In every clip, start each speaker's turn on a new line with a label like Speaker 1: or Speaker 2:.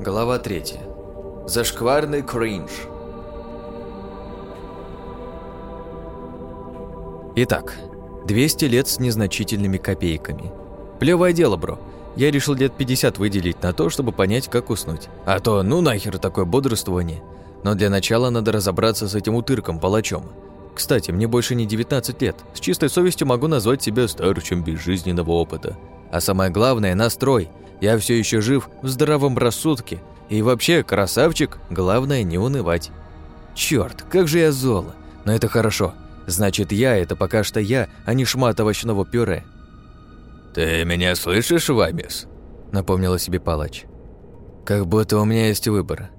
Speaker 1: Глава 3. Зашкварный кринж. Итак, 200 лет с незначительными копейками. Плевое дело, бро. Я решил лет 50 выделить на то, чтобы понять, как уснуть. А то ну нахер такое бодрствование. Но для начала надо разобраться с этим утырком-палачом. Кстати, мне больше не 19 лет. С чистой совестью могу назвать себя старчем безжизненного опыта. А самое главное – настрой. Я все еще жив в здравом рассудке. И вообще, красавчик, главное не унывать. Черт, как же я зол. Но это хорошо. Значит, я – это пока что я, а не шмат овощного пюре.
Speaker 2: «Ты меня слышишь, Вамис?»
Speaker 1: – напомнила себе палач. «Как будто у меня есть выбор».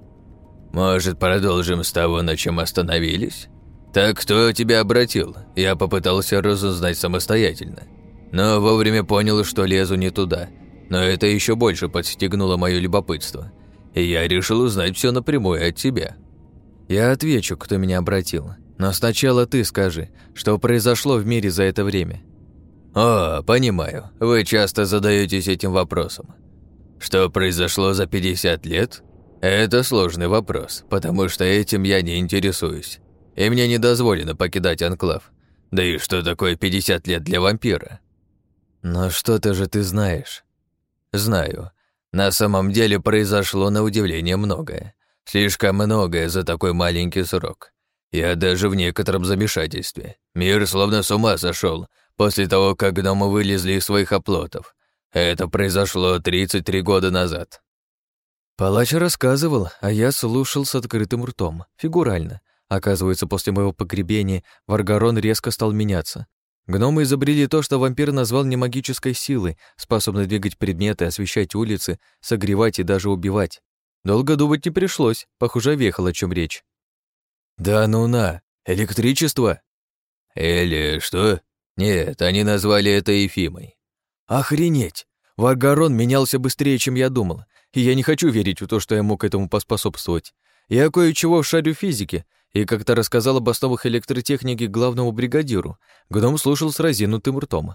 Speaker 2: «Может, продолжим с того, на чем остановились?» «Так кто тебя обратил?» Я попытался разузнать самостоятельно. Но вовремя понял, что лезу не туда. Но это еще больше подстегнуло мое любопытство. И я решил узнать все напрямую от тебя.
Speaker 1: Я отвечу, кто меня обратил. Но сначала ты скажи, что произошло в мире за это время.
Speaker 2: О, понимаю. Вы часто задаетесь этим вопросом. Что произошло за 50 лет? Это сложный вопрос, потому что этим я не интересуюсь и мне не дозволено покидать Анклав. Да и что такое 50 лет для вампира?
Speaker 1: Но что-то же ты знаешь.
Speaker 2: Знаю. На самом деле произошло на удивление многое. Слишком многое за такой маленький срок. Я даже в некотором замешательстве. Мир словно с ума сошел после того, как гномы вылезли из своих оплотов. Это произошло 33 года назад.
Speaker 1: Палач рассказывал, а я слушал с открытым ртом, фигурально, Оказывается, после моего погребения Варгарон резко стал меняться. Гномы изобрели то, что вампир назвал немагической силой, способной двигать предметы, освещать улицы, согревать и даже убивать. Долго думать не пришлось, похоже, въехал, о чем речь.
Speaker 2: «Да ну на! Электричество?» «Или что? Нет, они назвали это Ефимой».
Speaker 1: «Охренеть! Варгарон менялся быстрее, чем я думал, и я не хочу верить в то, что я мог этому поспособствовать. Я кое-чего шарю физике и как-то рассказал об основах электротехники главному бригадиру. Гном слушал с разинутым ртом.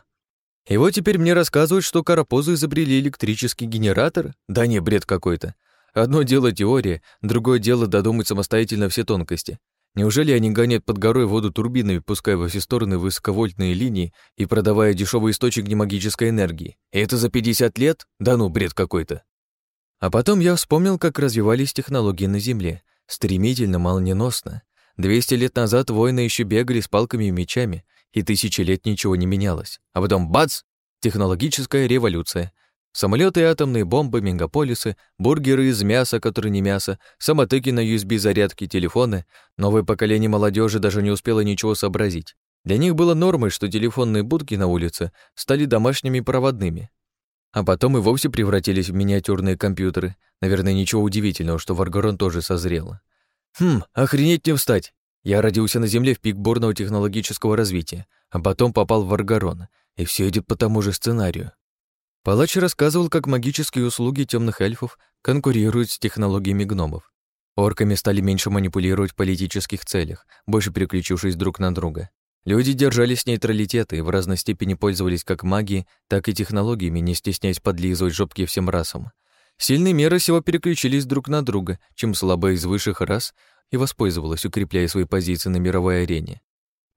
Speaker 1: И вот теперь мне рассказывают, что карапозы изобрели электрический генератор? Да не, бред какой-то. Одно дело теория, другое дело додумать самостоятельно все тонкости. Неужели они гонят под горой воду турбинами, пуская во все стороны высоковольтные линии и продавая дешевый источник немагической энергии? И это за 50 лет? Да ну, бред какой-то. А потом я вспомнил, как развивались технологии на Земле. Стремительно, молниеносно. Двести лет назад воины еще бегали с палками и мечами, и тысячи лет ничего не менялось. А потом бац! Технологическая революция. Самолеты, атомные бомбы, мегаполисы, бургеры из мяса, которые не мясо, самотыки на USB-зарядки, телефоны. Новое поколение молодежи даже не успело ничего сообразить. Для них было нормой, что телефонные будки на улице стали домашними проводными. А потом и вовсе превратились в миниатюрные компьютеры. Наверное, ничего удивительного, что Варгарон тоже созрел. Хм, охренеть не встать. Я родился на Земле в пик бурного технологического развития, а потом попал в Варгарон, и все идет по тому же сценарию. Палач рассказывал, как магические услуги темных эльфов конкурируют с технологиями гномов. Орками стали меньше манипулировать в политических целях, больше переключившись друг на друга. Люди держались нейтралитета и в разной степени пользовались как магией, так и технологиями, не стесняясь подлизывать жопки всем расам. Сильные меры всего переключились друг на друга, чем слабая из высших рас и воспользовалась, укрепляя свои позиции на мировой арене.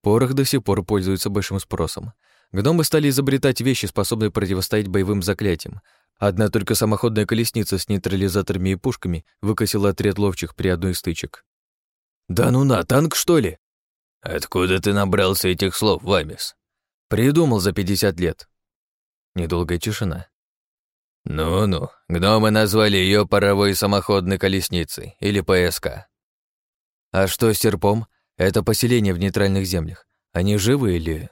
Speaker 1: Порох до сих пор пользуется большим спросом. Гномы стали изобретать вещи, способные противостоять боевым заклятиям. Одна только самоходная колесница с нейтрализаторами и пушками выкосила отряд ловчих при одной из стычек.
Speaker 2: «Да ну на, танк, что ли?» «Откуда ты набрался этих слов, Вамис?»
Speaker 1: «Придумал за 50 лет». Недолгая тишина.
Speaker 2: «Ну-ну, гномы назвали ее паровой самоходной колесницей, или ПСК».
Speaker 1: «А что с серпом? Это поселение в нейтральных землях. Они живы или...»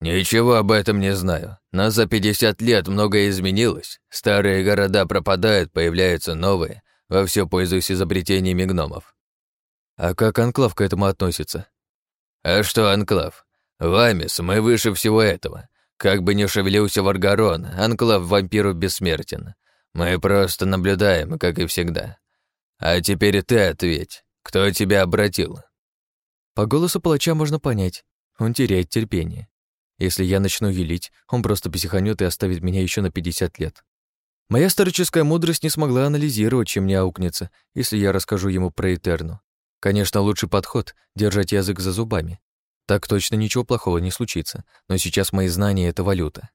Speaker 2: «Ничего об этом не знаю. Но за 50 лет многое изменилось. Старые города пропадают, появляются новые. Во все пользуясь изобретениями гномов».
Speaker 1: «А как Анклав к этому относится?»
Speaker 2: «А что Анклав? Вамис, мы выше всего этого. Как бы ни шевелился Варгарон, анклав вампиров бессмертен. Мы просто наблюдаем, как и всегда. А теперь ты ответь, кто тебя обратил?»
Speaker 1: По голосу палача можно понять, он теряет терпение. Если я начну велить, он просто психанет и оставит меня еще на 50 лет. Моя старческая мудрость не смогла анализировать, чем мне аукнется, если я расскажу ему про Этерну. Конечно, лучший подход — держать язык за зубами. Так точно ничего плохого не случится, но сейчас мои знания — это валюта.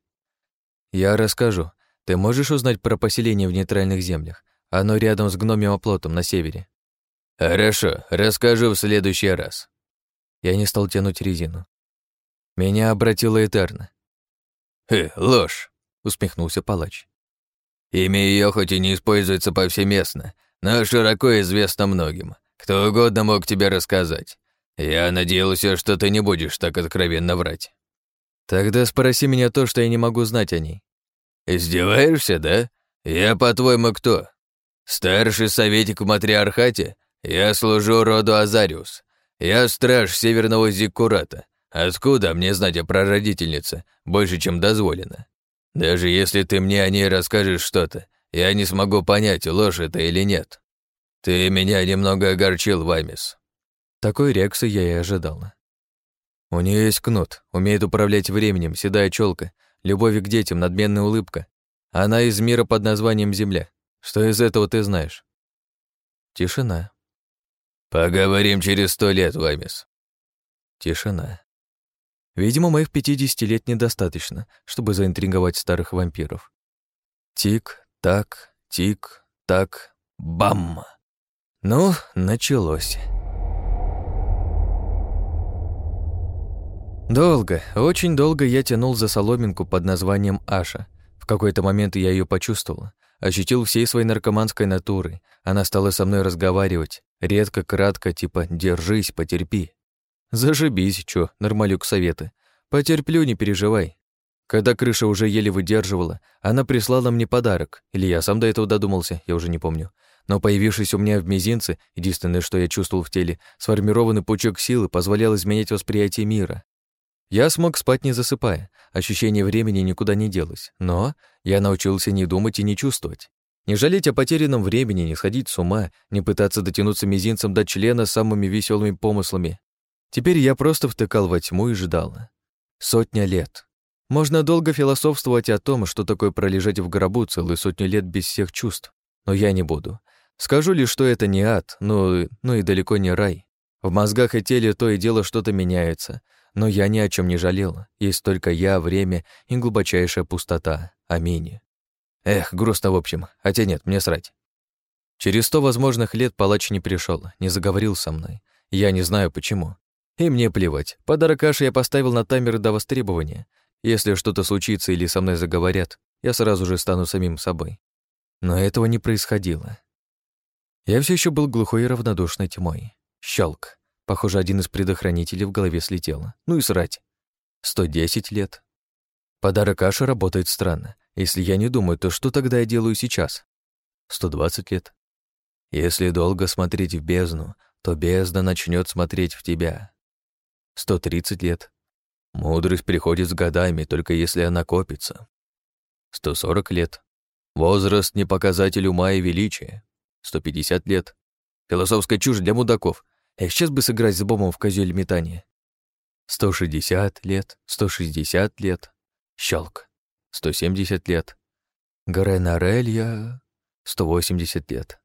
Speaker 1: Я расскажу. Ты можешь узнать про поселение в нейтральных землях? Оно рядом с гномим оплотом на севере.
Speaker 2: Хорошо, расскажу в следующий раз.
Speaker 1: Я не стал тянуть резину. Меня обратила Этерна.
Speaker 2: «Хе, ложь», —
Speaker 1: усмехнулся палач.
Speaker 2: Имя ее хоть и не используется повсеместно, но широко известно многим. Кто угодно мог тебе рассказать. Я надеялся, что ты не будешь так откровенно врать.
Speaker 1: Тогда спроси меня то, что я не могу знать о ней.
Speaker 2: Издеваешься, да? Я, по-твоему, кто? Старший советник в матриархате? Я служу роду Азариус. Я страж Северного Зиккурата. Откуда мне знать о прародительнице больше, чем дозволено? Даже если ты мне о ней расскажешь что-то, я не смогу понять, ложь это или нет. Ты меня немного огорчил, Вамис».
Speaker 1: Такой реакции я и ожидала. У нее есть кнут, умеет управлять временем, седая челка, любовь к детям, надменная улыбка. Она из мира под названием Земля. Что из этого ты знаешь? Тишина.
Speaker 2: Поговорим через сто лет, Вамис.
Speaker 1: Тишина. Видимо, моих 50 лет недостаточно, чтобы заинтриговать старых вампиров. Тик-так, тик-так, бам! Ну, началось. Долго, очень долго я тянул за соломинку под названием Аша. В какой-то момент я ее почувствовал, ощутил всей своей наркоманской натурой. Она стала со мной разговаривать, редко, кратко, типа «держись, потерпи». Зажибись, чё, нормалюк советы. Потерплю, не переживай. Когда крыша уже еле выдерживала, она прислала мне подарок, или я сам до этого додумался, я уже не помню. Но появившись у меня в мизинце, единственное, что я чувствовал в теле, сформированный пучок силы позволял изменять восприятие мира. Я смог спать не засыпая, ощущение времени никуда не делось, но я научился не думать и не чувствовать. Не жалеть о потерянном времени, не сходить с ума, не пытаться дотянуться мизинцем до члена самыми веселыми помыслами. Теперь я просто втыкал во тьму и ждал. Сотня лет. Можно долго философствовать о том, что такое пролежать в гробу целые сотни лет без всех чувств, но я не буду. Скажу лишь, что это не ад, но, но и далеко не рай. В мозгах и теле то и дело что-то меняется, но я ни о чем не жалел. Есть только я, время и глубочайшая пустота. Аминь. Эх, грустно в общем, хотя нет, мне срать. Через сто возможных лет палач не пришел, не заговорил со мной. Я не знаю почему. И мне плевать. Подарок Аше я поставил на таймер до востребования. Если что-то случится или со мной заговорят, я сразу же стану самим собой. Но этого не происходило. Я все еще был глухой и равнодушной тьмой. Щелк. Похоже, один из предохранителей в голове слетел. Ну и срать. 110 лет. Подарок Аши работает странно. Если я не думаю, то что тогда я делаю сейчас? 120 лет. Если долго смотреть в бездну, то бездна начнет смотреть в тебя. 130 лет. Мудрость приходит с годами, только если она копится. 140 лет. Возраст не показатель ума и величия. 150 лет. Философская чушь для мудаков. Эх, сейчас бы сыграть с Бомом в козёль метания. 160 лет, 160 лет. Щелк. 170 лет. Гарена Релья. 180 лет.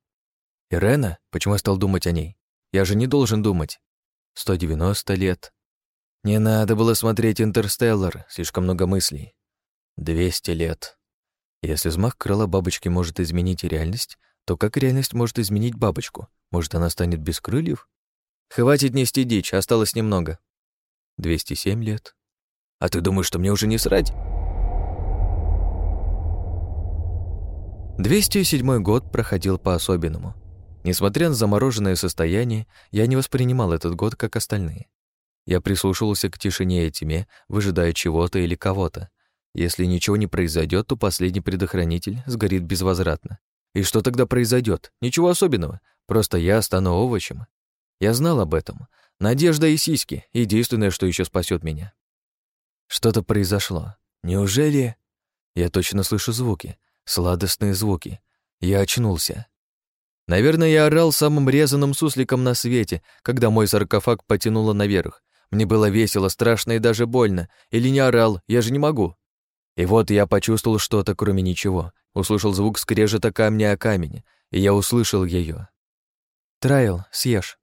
Speaker 1: Ирена? Почему я стал думать о ней? Я же не должен думать. 190 лет. Не надо было смотреть «Интерстеллар», слишком много мыслей. Двести лет. Если взмах крыла бабочки может изменить реальность, то как реальность может изменить бабочку? Может, она станет без крыльев? Хватит нести дичь, осталось немного. 207 лет. А ты думаешь, что мне уже не срать? 207 год проходил по-особенному. Несмотря на замороженное состояние, я не воспринимал этот год как остальные. Я прислушивался к тишине и тьме, выжидая чего-то или кого-то. Если ничего не произойдет, то последний предохранитель сгорит безвозвратно. И что тогда произойдет? Ничего особенного. Просто я стану овощем. Я знал об этом. Надежда и сиськи — единственное, что еще спасет меня. Что-то произошло. Неужели... Я точно слышу звуки. Сладостные звуки. Я очнулся. Наверное, я орал самым резаным сусликом на свете, когда мой саркофаг потянуло наверх. Мне было весело, страшно и даже больно. Или не орал, я же не могу. И вот я почувствовал что-то, кроме ничего. Услышал звук скрежета камня о камень, и я услышал ее. «Трайл, съешь».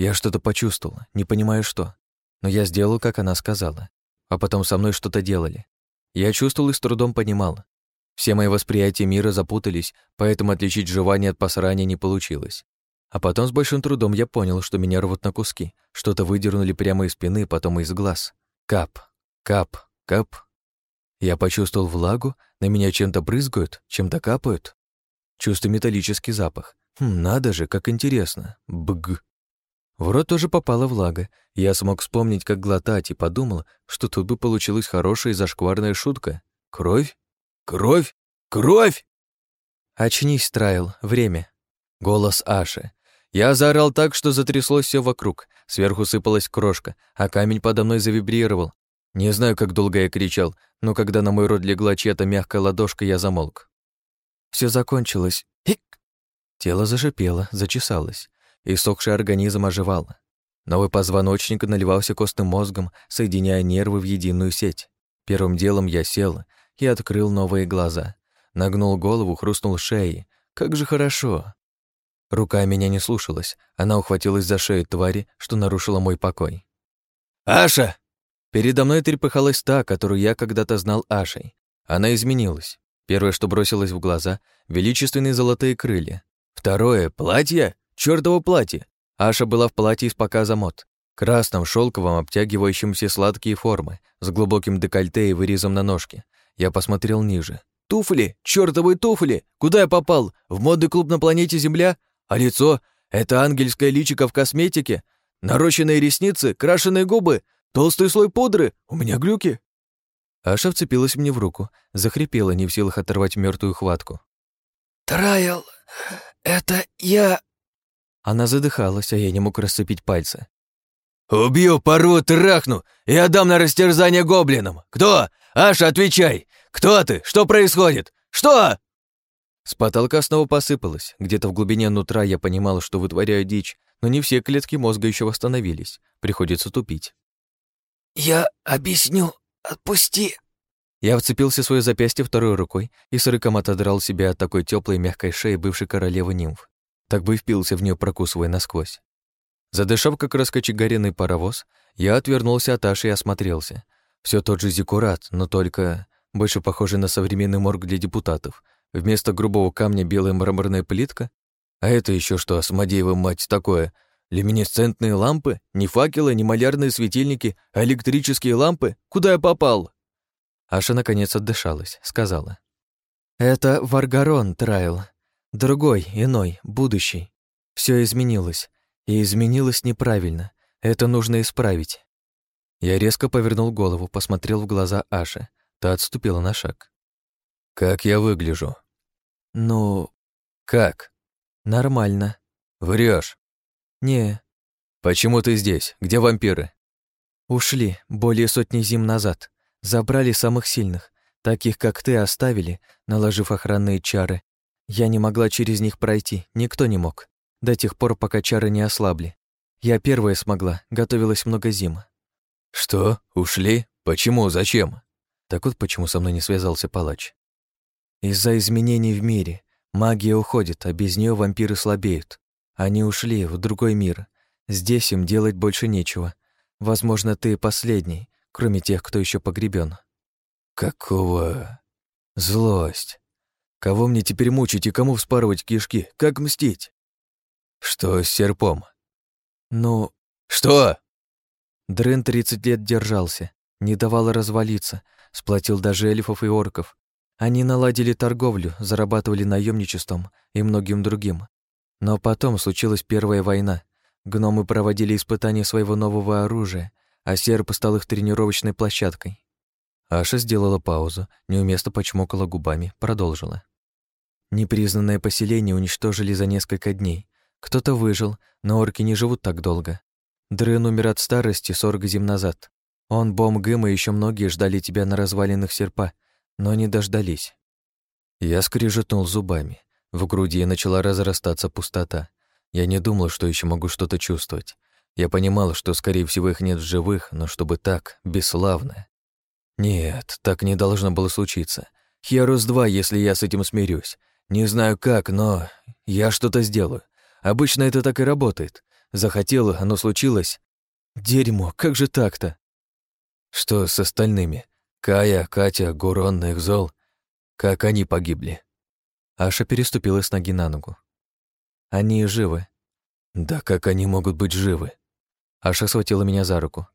Speaker 1: Я что-то почувствовал, не понимаю что. Но я сделал, как она сказала. А потом со мной что-то делали. Я чувствовал и с трудом понимал. Все мои восприятия мира запутались, поэтому отличить жевание от посрания не получилось. А потом с большим трудом я понял, что меня рвут на куски. Что-то выдернули прямо из спины, потом из глаз. Кап, кап, кап. Я почувствовал влагу, на меня чем-то брызгают, чем-то капают. Чувствую металлический запах. Хм, надо же, как интересно. Бг. В рот тоже попала влага, я смог вспомнить, как глотать, и подумал, что тут бы получилась хорошая и зашкварная шутка. Кровь? Кровь? Кровь! Очнись, Трайл, время. Голос Аши. Я заорал так, что затряслось все вокруг. Сверху сыпалась крошка, а камень подо мной завибрировал. Не знаю, как долго я кричал, но когда на мой рот легла чья-то мягкая ладошка, я замолк. Все закончилось. Хик! Тело зашипело, зачесалось. Иссохший организм оживал. Новый позвоночник наливался костным мозгом, соединяя нервы в единую сеть. Первым делом я сел и открыл новые глаза. Нагнул голову, хрустнул шеей. Как же хорошо. Рука меня не слушалась. Она ухватилась за шею твари, что нарушила мой покой. «Аша!» Передо мной трепыхалась та, которую я когда-то знал Ашей. Она изменилась. Первое, что бросилось в глаза — величественные золотые крылья. Второе — платье. Чёртово платье! Аша была в платье из показа мод. Красном, шелковом, обтягивающем все сладкие формы, с глубоким декольте и вырезом на ножке. Я посмотрел ниже. Туфли! Чёртовы туфли! Куда я попал? В модный клуб на планете Земля? А лицо? Это ангельское личико в косметике? Нарощенные ресницы? Крашеные губы? Толстый слой пудры? У меня глюки? Аша вцепилась мне в руку, захрипела, не в силах оторвать мертвую хватку.
Speaker 3: «Трайл, это я...»
Speaker 1: Она задыхалась, а я не мог расцепить пальцы.
Speaker 2: «Убью, порву, трахну и отдам на растерзание гоблинам! Кто? Аша, отвечай! Кто ты? Что происходит? Что?»
Speaker 1: С потолка снова посыпалось. Где-то в глубине нутра я понимал, что вытворяю дичь, но не все клетки мозга еще восстановились. Приходится тупить.
Speaker 3: «Я объясню. Отпусти!»
Speaker 1: Я вцепился в свое запястье второй рукой и с рыком отодрал себя от такой теплой мягкой шеи бывшей королевы нимф так бы и впился в нее, прокусывая насквозь. Задышав, как раскочегаренный паровоз, я отвернулся от Аши и осмотрелся. Все тот же зиккурат, но только больше похожий на современный морг для депутатов. Вместо грубого камня белая мраморная плитка. А это еще что, Асмодеева мать, такое? Люминесцентные лампы? Не факелы, не малярные светильники, а электрические лампы? Куда я попал? Аша наконец отдышалась, сказала. «Это Варгарон, Трайл. Другой, иной, будущий. Все изменилось. И изменилось неправильно. Это нужно исправить. Я резко повернул голову, посмотрел в глаза Аши. Та отступила на шаг. «Как я выгляжу?» «Ну...» «Как?» «Нормально».
Speaker 2: Врешь.
Speaker 1: «Не».
Speaker 2: «Почему ты здесь? Где вампиры?»
Speaker 1: «Ушли более сотни зим назад. Забрали самых сильных. Таких, как ты, оставили, наложив охранные чары, я не могла через них пройти, никто не мог. До тех пор, пока чары не ослабли. Я первая смогла, готовилась много зим.
Speaker 2: Что? Ушли? Почему? Зачем?
Speaker 1: Так вот почему со мной не связался палач. Из-за изменений в мире. Магия уходит, а без нее вампиры слабеют. Они ушли в другой мир. Здесь им делать больше нечего. Возможно, ты последний, кроме тех, кто еще погребен.
Speaker 2: Какого?
Speaker 1: Злость. Кого мне теперь мучить и кому вспарывать кишки? Как мстить?
Speaker 2: Что с серпом?
Speaker 1: Ну...
Speaker 2: Что?
Speaker 1: Дрен 30 лет держался, не давал развалиться, сплотил даже эльфов и орков. Они наладили торговлю, зарабатывали наемничеством и многим другим. Но потом случилась Первая война. Гномы проводили испытания своего нового оружия, а серп стал их тренировочной площадкой. Аша сделала паузу, неуместно почмокала губами, продолжила. Непризнанное поселение уничтожили за несколько дней. Кто-то выжил, но орки не живут так долго. Дрын умер от старости сорок зим назад. Он, Бом, Гым и еще многие ждали тебя на развалинах серпа, но не дождались. Я скрежетнул зубами. В груди начала разрастаться пустота. Я не думал, что еще могу что-то чувствовать. Я понимал, что, скорее всего, их нет в живых, но чтобы так, бесславно. Нет, так не должно было случиться. Херус-2, если я с этим смирюсь. Не знаю как, но я что-то сделаю. Обычно это так и работает. Захотела, оно случилось. Дерьмо, как же так-то? Что с остальными? Кая, Катя, Гурон, Экзол. Как они погибли? Аша переступила с ноги на ногу. Они живы. Да как они могут быть живы? Аша схватила меня за руку.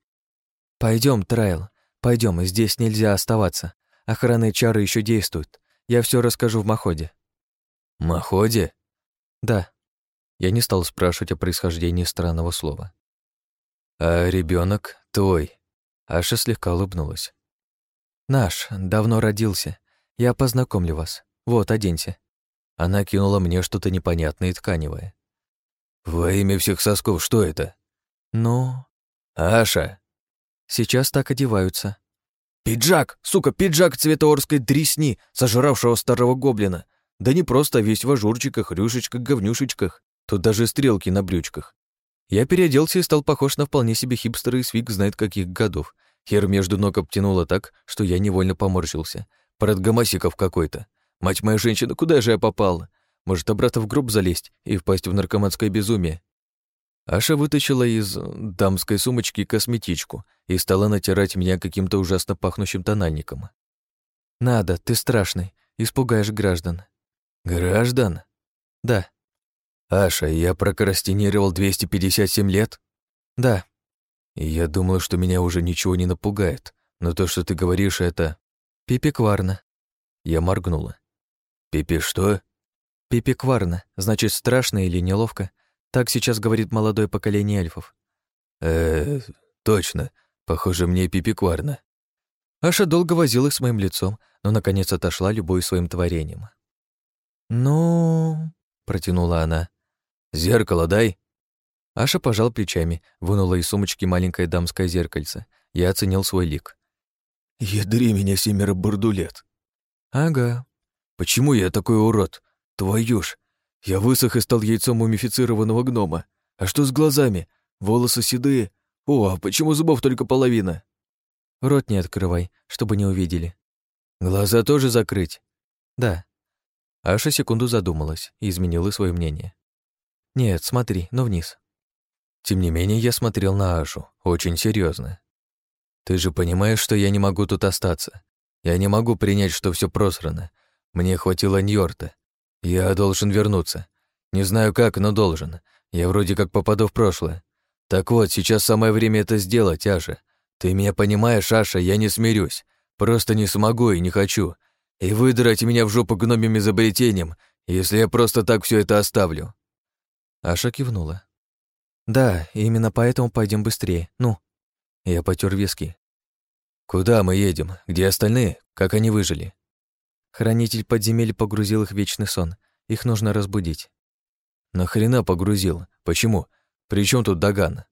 Speaker 1: Пойдем, Трайл, пойдем, здесь нельзя оставаться. Охранные чары еще действуют. Я все расскажу в Маходе. Маходе? Да. Я не стал спрашивать о происхождении странного слова. А ребенок твой? Аша слегка улыбнулась. Наш, давно родился. Я познакомлю вас. Вот, оденься. Она кинула мне что-то непонятное и тканевое. «Во имя всех сосков, что это?» «Ну...» «Аша!» «Сейчас так одеваются». «Пиджак! Сука, пиджак цвета орской дресни, сожравшего старого гоблина! Да не просто, весь в ажурчиках, рюшечках, говнюшечках. Тут даже стрелки на брючках. Я переоделся и стал похож на вполне себе хипстера из фиг знает каких годов. Хер между ног обтянуло так, что я невольно поморщился. Парад какой-то. Мать моя женщина, куда же я попал? Может, обратно в гроб залезть и впасть в наркоманское безумие? Аша вытащила из дамской сумочки косметичку и стала натирать меня каким-то ужасно пахнущим тональником. «Надо, ты страшный, испугаешь граждан». «Граждан?» «Да». «Аша, я прокрастинировал 257 лет?» «Да». Я думал, что меня уже ничего не напугает, но то, что ты говоришь, это... Пипикварна. Я моргнула. Пипи что? Пипикварна, значит, страшно или неловко. Так сейчас говорит молодое поколение эльфов. э точно. Похоже, мне пипикварна. Аша долго возилась с моим лицом, но, наконец, отошла любой своим творением. «Ну...» — протянула она. «Зеркало дай». Аша пожал плечами, вынула из сумочки маленькое дамское зеркальце. Я оценил свой лик. «Ядри меня семеро бордулет». «Ага». «Почему я такой урод? Твою ж! Я высох и стал яйцом мумифицированного гнома. А что с глазами? Волосы седые. О, а почему зубов только половина?» «Рот не открывай, чтобы не увидели». «Глаза тоже закрыть?» «Да». Аша секунду задумалась и изменила свое мнение. «Нет, смотри, но вниз». Тем не менее, я смотрел на Ашу, очень серьезно. «Ты же понимаешь, что я не могу тут остаться. Я не могу принять, что все просрано. Мне хватило Ньорта. Я должен вернуться. Не знаю как, но должен. Я вроде как попаду в прошлое. Так вот, сейчас самое время это сделать, Аша. Ты меня понимаешь, Аша, я не смирюсь. Просто не смогу и не хочу. И выдрать меня в жопу гномим изобретением, если я просто так все это оставлю». Аша кивнула. «Да, именно поэтому пойдем быстрее. Ну?» Я потер виски. «Куда мы едем? Где остальные? Как они выжили?» Хранитель подземель погрузил их в вечный сон. Их нужно разбудить. «Нахрена погрузил? Почему? При чем тут Даган?»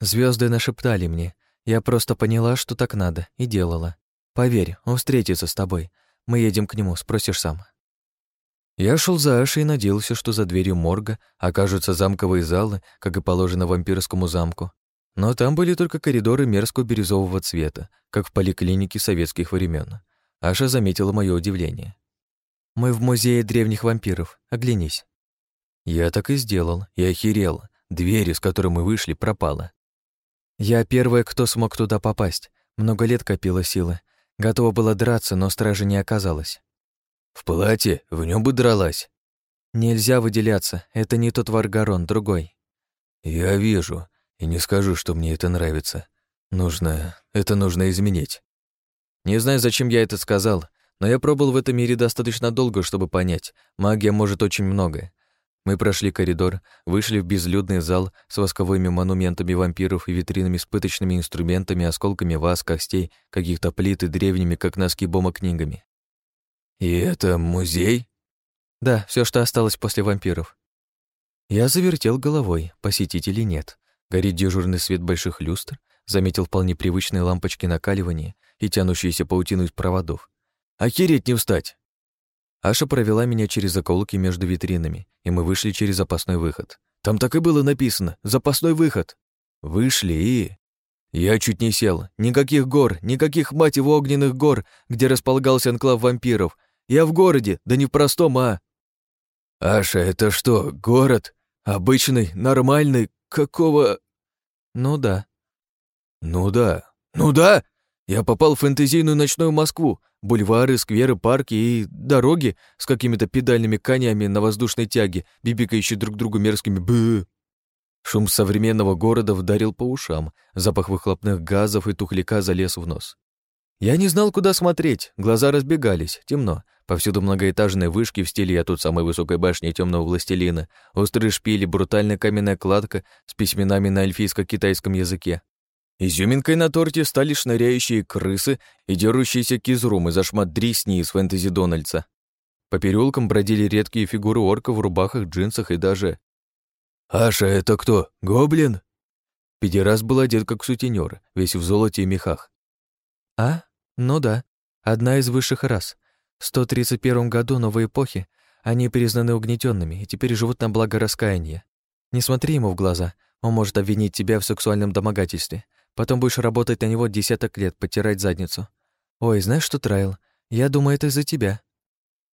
Speaker 1: Звезды нашептали мне. Я просто поняла, что так надо, и делала. Поверь, он встретится с тобой. Мы едем к нему, спросишь сам. Я шел за Ашей и надеялся, что за дверью морга окажутся замковые залы, как и положено вампирскому замку. Но там были только коридоры мерзкого бирюзового цвета, как в поликлинике советских времен. Аша заметила мое удивление. «Мы в музее древних вампиров. Оглянись». Я так и сделал, и охерел. Дверь, из которой мы вышли, пропала. Я первая, кто смог туда попасть. Много лет копила силы. Готова была драться, но стражи не оказалось. «В платье? В нем бы дралась». «Нельзя выделяться. Это не тот Варгарон, другой». «Я вижу. И не скажу, что мне это нравится. Нужно... Это нужно изменить». Не знаю, зачем я это сказал, но я пробыл в этом мире достаточно долго, чтобы понять, магия может очень многое. Мы прошли коридор, вышли в безлюдный зал с восковыми монументами вампиров и витринами с пыточными инструментами, осколками ваз, костей, каких-то плит и древними, как носки бома, книгами. «И это музей?» «Да, все, что осталось после вампиров». Я завертел головой, посетителей нет. Горит дежурный свет больших люстр, заметил вполне привычные лампочки накаливания и тянущиеся паутину из проводов. «Охереть не встать!» Аша провела меня через заколки между витринами, и мы вышли через запасной выход. Там так и было написано «Запасной выход». Вышли и... Я чуть не сел. Никаких гор, никаких, мать его, огненных гор, где располагался анклав вампиров. Я в городе, да не в простом, а... Аша, это что, город? Обычный, нормальный, какого... Ну да. Ну да. Ну да! Я попал в фэнтезийную ночную Москву. Бульвары, скверы, парки и дороги с какими-то педальными конями на воздушной тяге, бибикающие друг другу мерзкими бы. Шум современного города вдарил по ушам, запах выхлопных газов и тухляка залез в нос. Я не знал, куда смотреть, глаза разбегались, темно. Повсюду многоэтажные вышки в стиле «Я тут самой высокой башни темного властелина», острые шпили, брутальная каменная кладка с письменами на эльфийско-китайском языке. Изюминкой на торте стали шныряющие крысы и дерущиеся кизрумы за шмат дресни из фэнтези Дональдса. По переулкам бродили редкие фигуры орков в рубахах, джинсах и даже «Аша, это кто? Гоблин?» Педерас был одет как сутенёр, весь в золоте и мехах. «А? Ну да. Одна из высших рас. В 131 году новой эпохи они признаны угнетенными и теперь живут на благо раскаяния. Не смотри ему в глаза, он может обвинить тебя в сексуальном домогательстве. Потом будешь работать на него десяток лет, потирать задницу. Ой, знаешь что, Трайл, я думаю, это из-за тебя».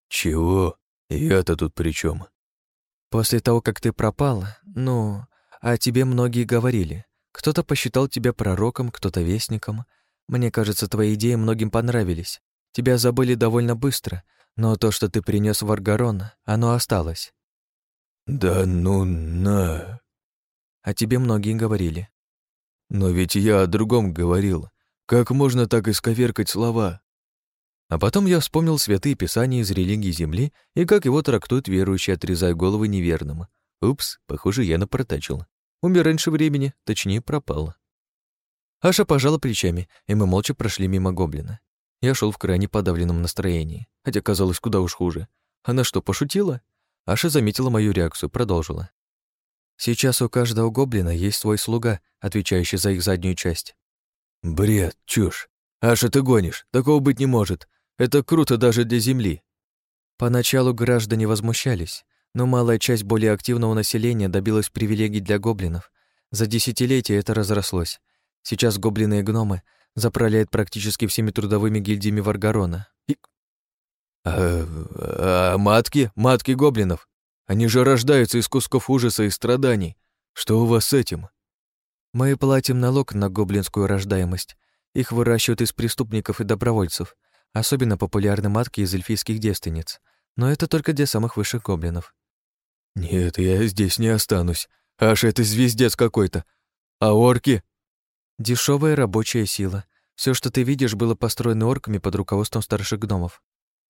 Speaker 1: «Чего? Я-то тут при чем?
Speaker 3: После того, как ты пропал, ну, о тебе многие говорили. Кто-то посчитал тебя пророком, кто-то вестником. Мне кажется, твои идеи многим понравились. Тебя забыли довольно быстро, но то, что ты принес в Аргарон, оно осталось.
Speaker 1: Да ну на.
Speaker 3: О тебе многие говорили.
Speaker 1: Но ведь я о другом говорил. Как можно так исковеркать слова? А потом я вспомнил святые писания из религии Земли и как его трактуют верующие, отрезая головы неверным. Упс, похоже, я напортачил. Умер раньше времени, точнее, пропал. Аша пожала плечами, и мы молча прошли мимо гоблина. Я шел в крайне подавленном настроении, хотя казалось куда уж хуже. Она что, пошутила? Аша заметила мою реакцию, продолжила. Сейчас у каждого гоблина есть свой слуга, отвечающий за их заднюю часть. Бред, чушь. Аша, ты гонишь. Такого быть не может. Это круто даже для Земли. Поначалу граждане возмущались, но малая часть более активного населения добилась привилегий для гоблинов. За десятилетия это разрослось. Сейчас гоблины и гномы заправляют практически всеми трудовыми гильдиями Варгарона. И... А, а матки? Матки гоблинов? Они же рождаются из кусков ужаса и страданий. Что у вас с этим? Мы платим налог на гоблинскую рождаемость. Их выращивают из преступников и добровольцев. Особенно популярны матки из эльфийских девственниц. Но это только для самых высших гоблинов. Нет, я здесь не останусь. Аж это звездец какой-то. А орки? Дешевая рабочая сила. Все, что ты видишь, было построено орками под руководством старших гномов.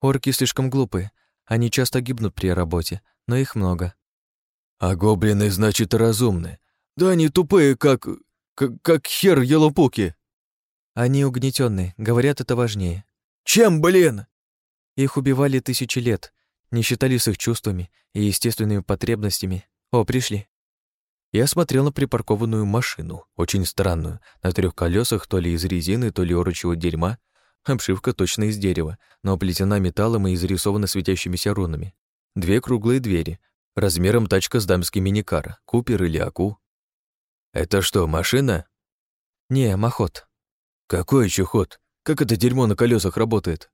Speaker 1: Орки слишком глупые. Они часто гибнут при работе, но их много. А гоблины, значит, разумны. Да они тупые, как... как, как хер елопуки. Они угнетенные, говорят, это важнее. Чем, блин? Их убивали тысячи лет, не считали с их чувствами и естественными потребностями. О, пришли. Я смотрел на припаркованную машину, очень странную, на трех колесах то ли из резины, то ли орочего дерьма. Обшивка точно из дерева, но оплетена металлом и изрисована светящимися рунами. Две круглые двери, размером тачка с дамский миникар, купер или аку. Это что, машина? Не, махот. Какой еще ход? Как это дерьмо на колесах работает?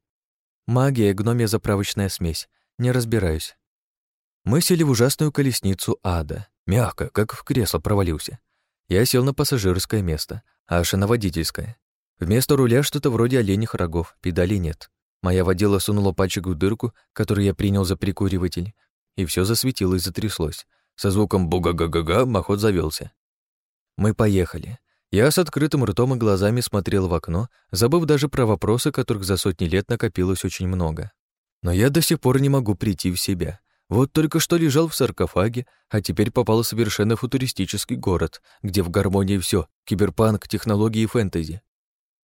Speaker 1: Магия, гномия заправочная смесь. Не разбираюсь. Мы сели в ужасную колесницу ада. Мягко, как в кресло провалился. Я сел на пассажирское место, Аша на водительское. Вместо руля что-то вроде оленьих рогов, педалей нет. Моя водила сунула пальчик в дырку, который я принял за прикуриватель, и все засветилось, затряслось. Со звуком буга-га-га-га махот завелся. Мы поехали. Я с открытым ртом и глазами смотрел в окно, забыв даже про вопросы, которых за сотни лет накопилось очень много. Но я до сих пор не могу прийти в себя. Вот только что лежал в саркофаге, а теперь попал в совершенно футуристический город, где в гармонии все киберпанк, технологии и фэнтези.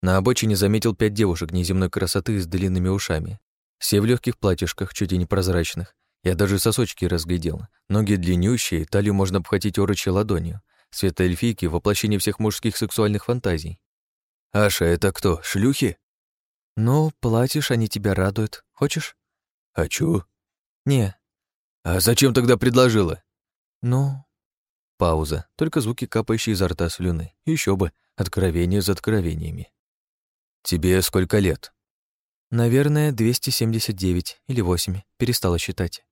Speaker 1: На обочине заметил пять девушек неземной красоты с длинными ушами. Все в легких платьишках, чуть и непрозрачных. Я даже сосочки разглядел. Ноги длиннющие, талию можно обхватить орочей ладонью. Светоэльфийки — воплощение всех мужских сексуальных фантазий. «Аша, это кто, шлюхи?» «Ну, платишь, они тебя радуют. Хочешь?» «Хочу». «Не». «А зачем тогда предложила?» «Ну...» Пауза, только звуки, капающие изо рта слюны. Еще бы, откровения за откровениями. «Тебе сколько лет?»
Speaker 3: «Наверное, 279 или 8, перестала считать».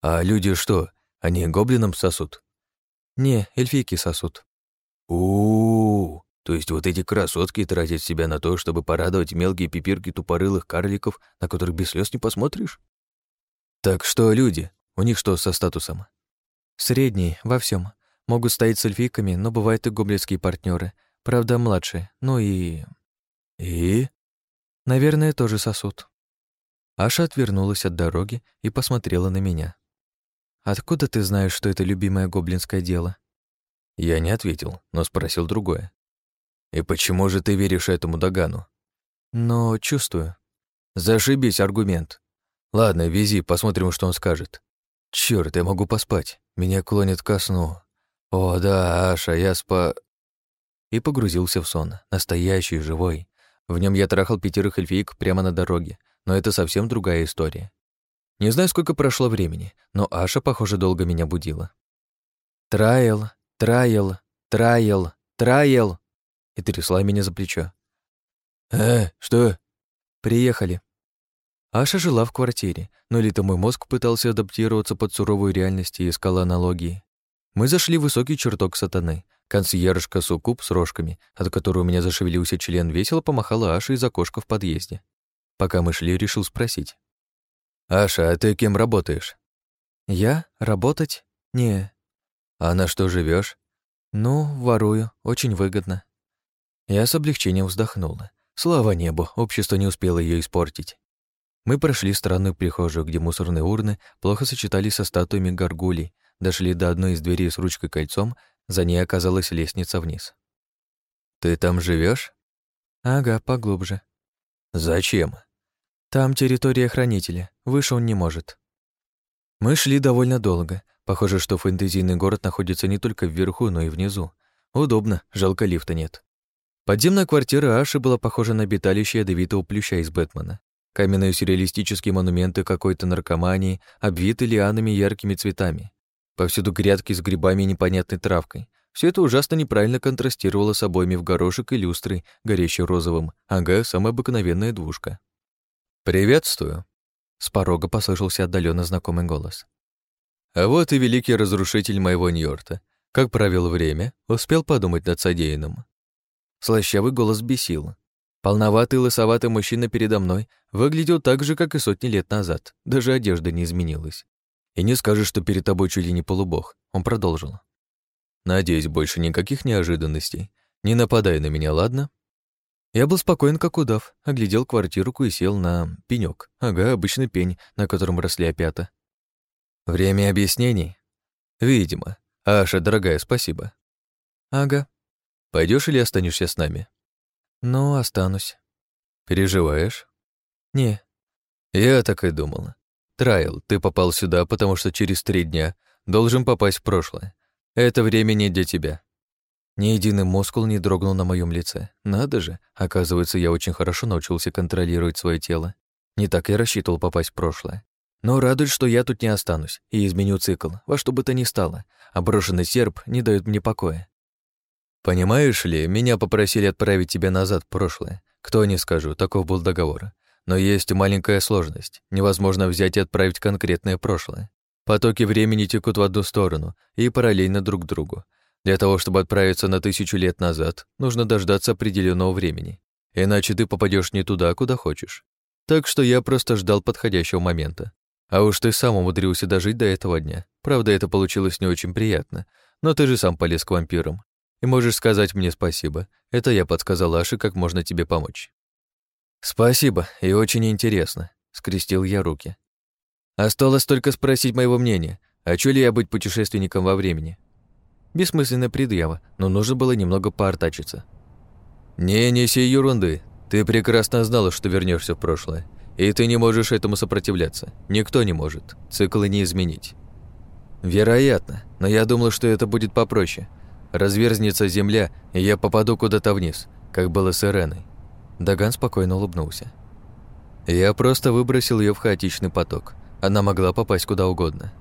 Speaker 1: «А люди что, они гоблинам сосут?»
Speaker 3: «Не, эльфийки сосут».
Speaker 1: У, -у, у То есть вот эти красотки тратят себя на то, чтобы порадовать мелкие пипирки тупорылых карликов, на которых без слез не посмотришь? Так что люди? У них что со статусом?
Speaker 3: Средний, во всем. Могут стоять с эльфийками, но бывают и гоблинские партнеры, правда, младшие. Ну и...
Speaker 1: И?
Speaker 3: Наверное, тоже сосуд. Аша отвернулась от дороги и посмотрела на меня. «Откуда ты знаешь, что это любимое гоблинское дело?»
Speaker 1: Я не ответил, но спросил другое. «И почему же ты веришь этому Дагану?»
Speaker 3: «Но чувствую».
Speaker 1: «Зашибись, аргумент. Ладно, вези, посмотрим, что он скажет. Чёрт, я могу поспать. Меня клонит ко сну. О, да, Аша, я спа...» И погрузился в сон, настоящий, живой. В нем я трахал пятерых эльфиек прямо на дороге, но это совсем другая история. Не знаю, сколько прошло времени, но Аша, похоже, долго меня будила. «Трайл, трайл, трайл, трайл!» и трясла меня за плечо. «Э, что?»
Speaker 3: «Приехали». Аша жила в квартире, но ли-то мой мозг пытался адаптироваться под суровую реальность и искал аналогии. Мы зашли в высокий чертог сатаны. Консьержка Сукуб с рожками, от которой у меня зашевелился член, весело помахала Аше из окошка в подъезде. Пока мы шли, решил спросить.
Speaker 1: «Аша, а ты кем работаешь?»
Speaker 3: «Я? Работать? Не».
Speaker 1: «А на что живешь?
Speaker 3: «Ну, ворую. Очень выгодно».
Speaker 1: Я с облегчением вздохнула. Слава небу, общество не успело ее испортить. Мы прошли странную прихожую, где мусорные урны плохо сочетались со статуями горгулей, дошли до одной из дверей с ручкой-кольцом, за ней оказалась лестница вниз. «Ты там живешь?
Speaker 3: «Ага, поглубже».
Speaker 1: «Зачем?»
Speaker 3: Там территория хранителя, выше он не может. Мы шли довольно долго. Похоже, что фэнтезийный город находится не только вверху, но и внизу. Удобно, жалко лифта нет. Подземная квартира Аши была похожа на обиталище ядовитого плюща из Бэтмена. Каменные сюрреалистические монументы какой-то наркомании, обвиты лианами яркими цветами. Повсюду грядки с грибами и непонятной травкой. Все это ужасно неправильно контрастировало с обоями в горошек и люстрой, горящей розовым. Ага, самая обыкновенная двушка.
Speaker 1: «Приветствую!»
Speaker 3: С порога послышался отдаленно знакомый голос.
Speaker 1: «А вот и великий разрушитель моего Ньорта. Как провел время, успел подумать над содеянным».
Speaker 3: Слащавый голос бесил. Полноватый лысоватый мужчина передо мной выглядел так же, как и сотни лет назад. Даже одежда не изменилась.
Speaker 1: И не скажешь, что перед тобой чуть ли не полубог. Он продолжил. «Надеюсь, больше никаких неожиданностей. Не нападай на меня, ладно?»
Speaker 3: Я был спокоен, как удав, оглядел квартиру и сел на пенёк. Ага, обычный пень, на котором росли опята.
Speaker 1: Время объяснений? Видимо. Аша, дорогая, спасибо.
Speaker 3: Ага.
Speaker 1: Пойдешь или останешься с нами?
Speaker 3: Ну, останусь.
Speaker 1: Переживаешь?
Speaker 3: Не.
Speaker 1: Я так и думала. Трайл, ты попал сюда, потому что через три дня должен попасть в прошлое. Это время не для тебя. Ни единый мускул не дрогнул на моем лице. Надо же, оказывается, я очень хорошо научился контролировать свое тело. Не так я рассчитывал попасть в прошлое. Но радует, что я тут не останусь и изменю цикл, во что бы то ни стало. А брошенный серп не дает мне покоя. Понимаешь ли, меня попросили отправить тебя назад в прошлое. Кто не скажу, таков был договор. Но есть маленькая сложность. Невозможно взять и отправить конкретное прошлое. Потоки времени текут в одну сторону и параллельно друг другу. Для того, чтобы отправиться на тысячу лет назад, нужно дождаться определенного времени. Иначе ты попадешь не туда, куда хочешь. Так что я просто ждал подходящего момента. А уж ты сам умудрился дожить до этого дня. Правда, это получилось не очень приятно, но ты же сам полез к вампирам. И можешь сказать мне спасибо. Это я подсказал Аше, как можно тебе помочь. Спасибо, и очень интересно, скрестил я руки. Осталось только спросить моего мнения, хочу ли я быть путешественником во времени. Бессмысленная предъява, но нужно было немного поортачиться. «Не неси ерунды. Ты прекрасно знала, что вернешься в прошлое. И ты не можешь этому сопротивляться. Никто не может. Циклы не изменить». «Вероятно, но я думал, что это будет попроще. Разверзнется земля, и я попаду куда-то вниз, как было с Иреной». Даган спокойно улыбнулся. «Я просто выбросил ее в хаотичный поток. Она могла попасть куда угодно».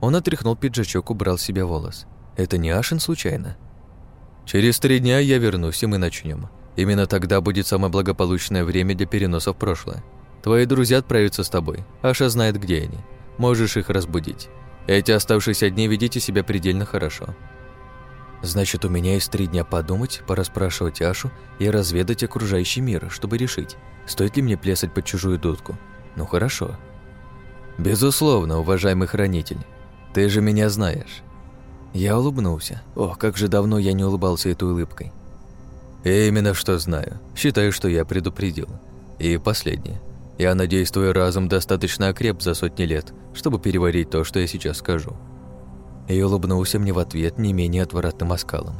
Speaker 1: Он отряхнул пиджачок, убрал себе волос. Это не Ашин случайно? Через три дня я вернусь, и мы начнем. Именно тогда будет самое благополучное время для переноса в прошлое. Твои друзья отправятся с тобой. Аша знает, где они. Можешь их разбудить. Эти оставшиеся дни ведите себя предельно хорошо. Значит, у меня есть три дня подумать, пораспрашивать Ашу и разведать окружающий мир, чтобы решить, стоит ли мне плясать под чужую дудку. Ну хорошо. Безусловно, уважаемый хранитель. Ты же меня знаешь. Я улыбнулся. Ох, как же давно я не улыбался этой улыбкой. И именно что знаю. Считаю, что я предупредил. И последнее. Я надеюсь, твой разум достаточно окреп за сотни лет, чтобы переварить то, что я сейчас скажу. И улыбнулся мне в ответ не менее отвратным оскалом.